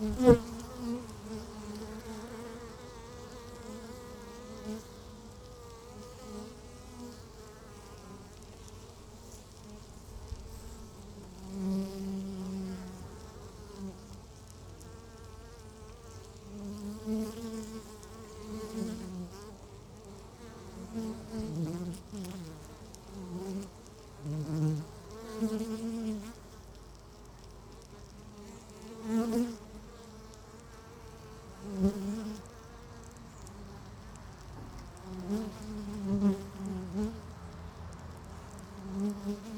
Mm-hmm. Mm-hmm.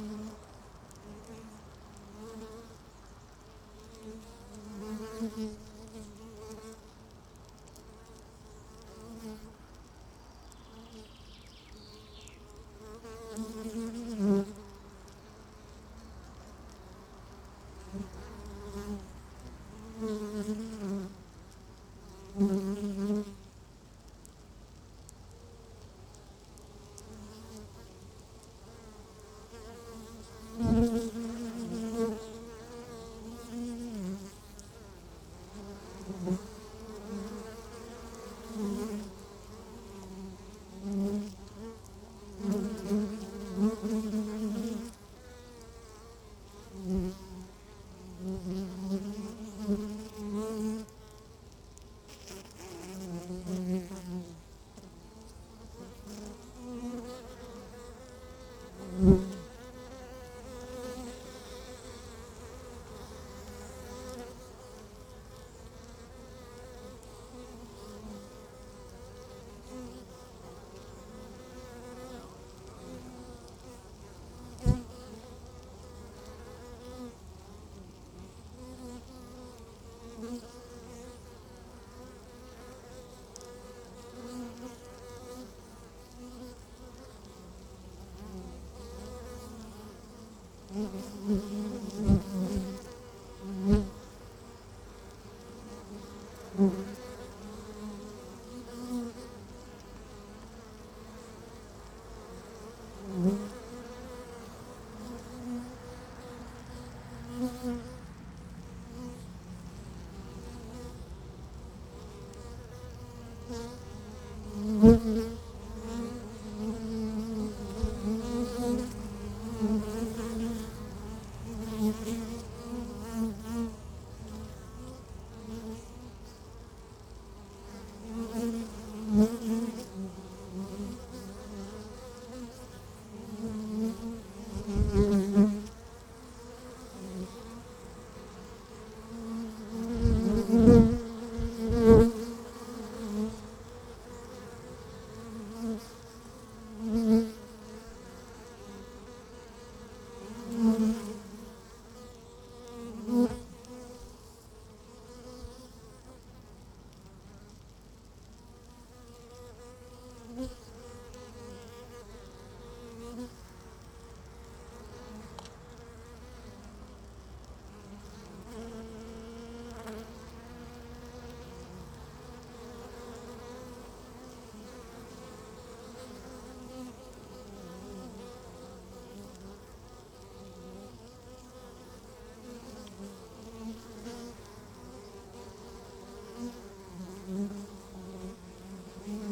Mm-hmm.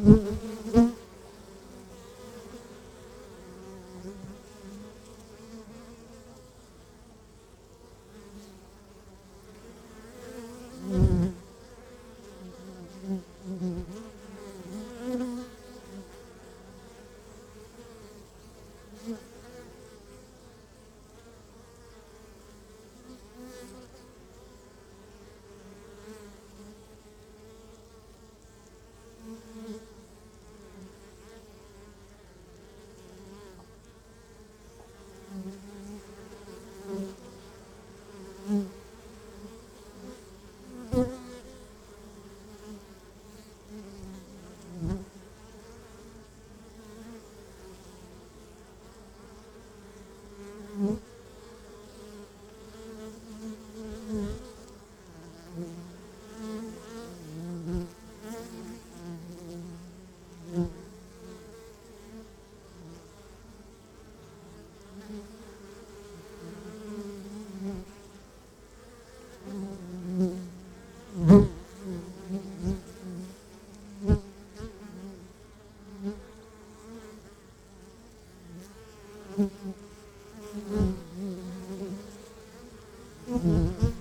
Mm-hmm. Mm-hmm.